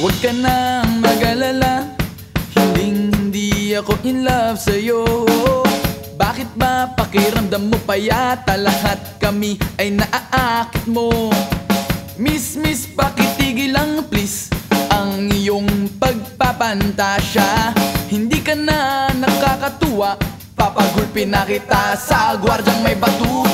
Huwag ka nang mag-alala Hinding hindi ako in love sa'yo. Bakit ba pakiramdam mo pa yata Lahat kami ay naaakit mo? Miss, miss, pakitigil lang please Ang iyong pagpapantasya. Hindi ka na nakakatuwa Papagulpin na kita sa gwardyang may batuta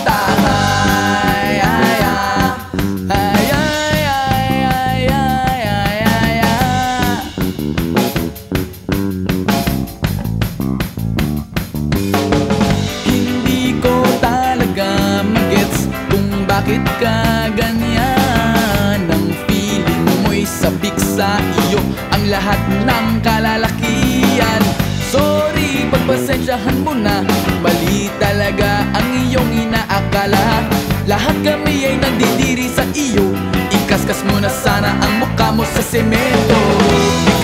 bakit ka ganyan? Ang feeling mo'y sabik sa iyo. Ang lahat ng kalalakian Sorry, pagpasensyahan mo na. Mali talaga ang iyong inaakala. Lahat kami ay nandidiri sa iyo. Ikaskas mo na sana ang mukha mo sa semento. Di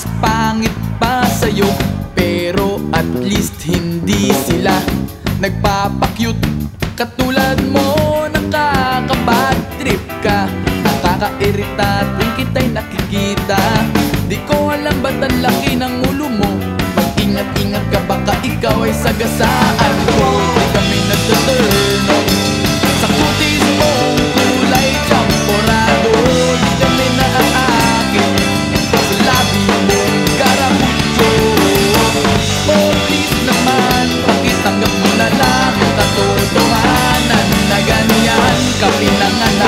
mas pangit pa sa'yo. Pero at least hindi sila nagpapakyut Katulad mo nakakabad trip ka. Nakakairita tuwing kita'y nakikita. Di ko alam ba't ang laki ng ulo mo. Mag-ingat-ingat ka baka ikaw ay sagasaan bilangan